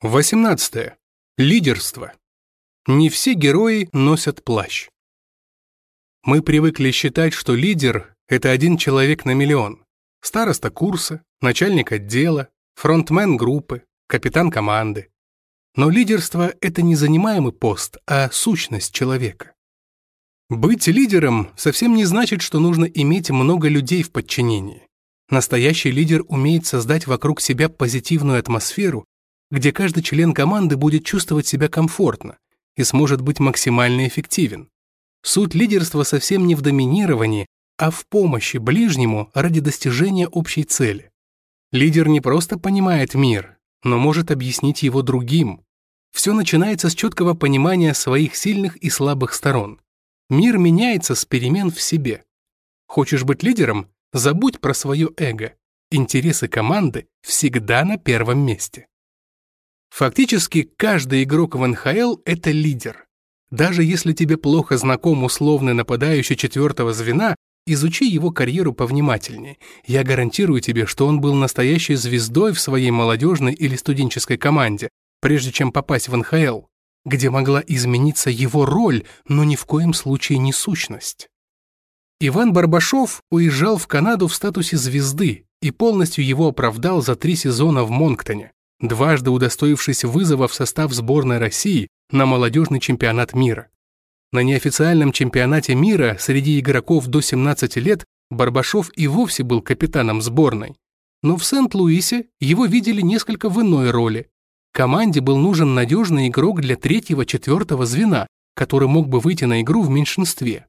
18. Лидерство. Не все герои носят плащ. Мы привыкли считать, что лидер – это один человек на миллион. Староста курса, начальник отдела, фронтмен группы, капитан команды. Но лидерство – это не занимаемый пост, а сущность человека. Быть лидером совсем не значит, что нужно иметь много людей в подчинении. Настоящий лидер умеет создать вокруг себя позитивную атмосферу где каждый член команды будет чувствовать себя комфортно и сможет быть максимально эффективен. Суть лидерства совсем не в доминировании, а в помощи ближнему ради достижения общей цели. Лидер не просто понимает мир, но может объяснить его другим. Все начинается с четкого понимания своих сильных и слабых сторон. Мир меняется с перемен в себе. Хочешь быть лидером? Забудь про свое эго. Интересы команды всегда на первом месте. Фактически каждый игрок в НХЛ – это лидер. Даже если тебе плохо знаком условный нападающий четвертого звена, изучи его карьеру повнимательнее. Я гарантирую тебе, что он был настоящей звездой в своей молодежной или студенческой команде, прежде чем попасть в НХЛ, где могла измениться его роль, но ни в коем случае не сущность. Иван Барбашов уезжал в Канаду в статусе звезды и полностью его оправдал за три сезона в Монктоне дважды удостоившись вызова в состав сборной России на молодежный чемпионат мира. На неофициальном чемпионате мира среди игроков до 17 лет Барбашов и вовсе был капитаном сборной. Но в Сент-Луисе его видели несколько в иной роли. Команде был нужен надежный игрок для третьего-четвертого звена, который мог бы выйти на игру в меньшинстве.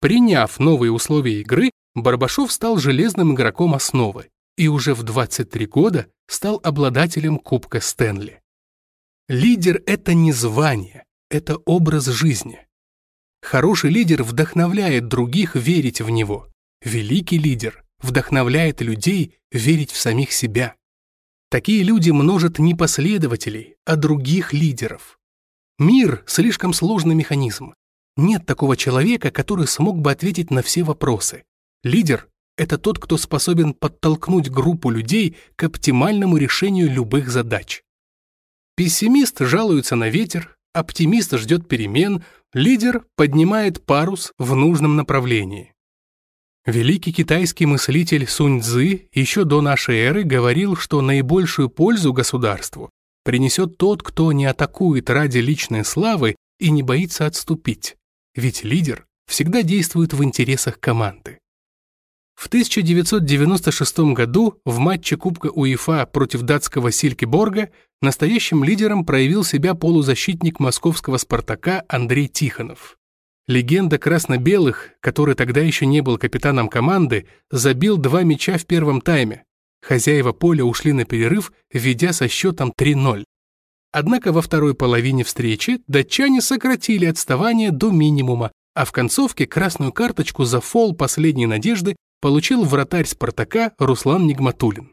Приняв новые условия игры, Барбашов стал железным игроком основы и уже в 23 года стал обладателем Кубка Стэнли. Лидер – это не звание, это образ жизни. Хороший лидер вдохновляет других верить в него. Великий лидер вдохновляет людей верить в самих себя. Такие люди множат не последователей, а других лидеров. Мир – слишком сложный механизм. Нет такого человека, который смог бы ответить на все вопросы. Лидер это тот, кто способен подтолкнуть группу людей к оптимальному решению любых задач. Пессимист жалуется на ветер, оптимист ждет перемен, лидер поднимает парус в нужном направлении. Великий китайский мыслитель Сунь Цзы еще до нашей эры говорил, что наибольшую пользу государству принесет тот, кто не атакует ради личной славы и не боится отступить, ведь лидер всегда действует в интересах команды. В 1996 году в матче Кубка УЕФА против датского Силькеборга настоящим лидером проявил себя полузащитник московского «Спартака» Андрей Тихонов. Легенда красно-белых, который тогда еще не был капитаном команды, забил два мяча в первом тайме. Хозяева поля ушли на перерыв, ведя со счетом 3-0. Однако во второй половине встречи датчане сократили отставание до минимума, а в концовке красную карточку за фол последней надежды получил вратарь «Спартака» Руслан Нигматулин.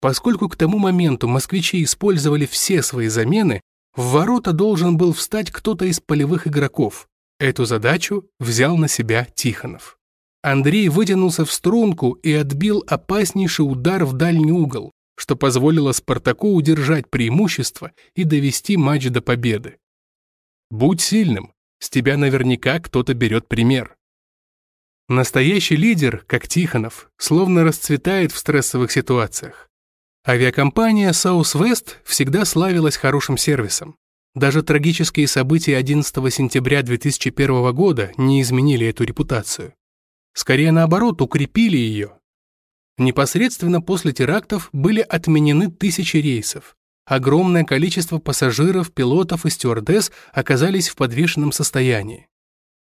Поскольку к тому моменту москвичи использовали все свои замены, в ворота должен был встать кто-то из полевых игроков. Эту задачу взял на себя Тихонов. Андрей вытянулся в струнку и отбил опаснейший удар в дальний угол, что позволило «Спартаку» удержать преимущество и довести матч до победы. «Будь сильным, с тебя наверняка кто-то берет пример», Настоящий лидер, как Тихонов, словно расцветает в стрессовых ситуациях. Авиакомпания Southwest всегда славилась хорошим сервисом. Даже трагические события 11 сентября 2001 года не изменили эту репутацию. Скорее наоборот, укрепили ее. Непосредственно после терактов были отменены тысячи рейсов. Огромное количество пассажиров, пилотов и стюардесс оказались в подвешенном состоянии.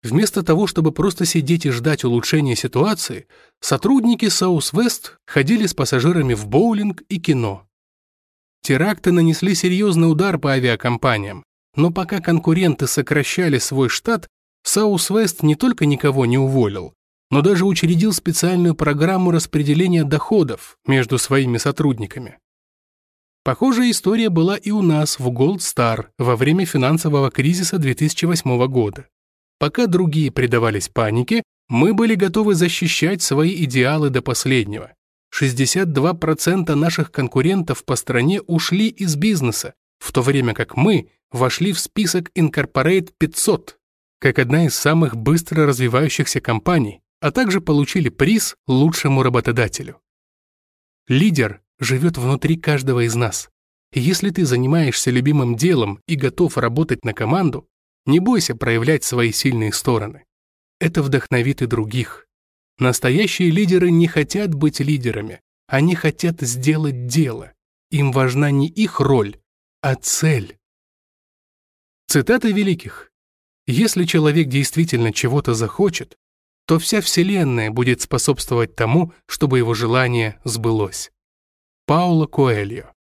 Вместо того, чтобы просто сидеть и ждать улучшения ситуации, сотрудники Southwest ходили с пассажирами в боулинг и кино. Теракты нанесли серьезный удар по авиакомпаниям, но пока конкуренты сокращали свой штат, Southwest не только никого не уволил, но даже учредил специальную программу распределения доходов между своими сотрудниками. Похожая история была и у нас в Gold Star во время финансового кризиса 2008 года. Пока другие предавались панике, мы были готовы защищать свои идеалы до последнего. 62% наших конкурентов по стране ушли из бизнеса, в то время как мы вошли в список Incorporate 500 как одна из самых быстро развивающихся компаний, а также получили приз лучшему работодателю. Лидер живет внутри каждого из нас. Если ты занимаешься любимым делом и готов работать на команду, не бойся проявлять свои сильные стороны. Это вдохновит и других. Настоящие лидеры не хотят быть лидерами, они хотят сделать дело. Им важна не их роль, а цель. Цитаты великих. Если человек действительно чего-то захочет, то вся Вселенная будет способствовать тому, чтобы его желание сбылось. Пауло Коэльо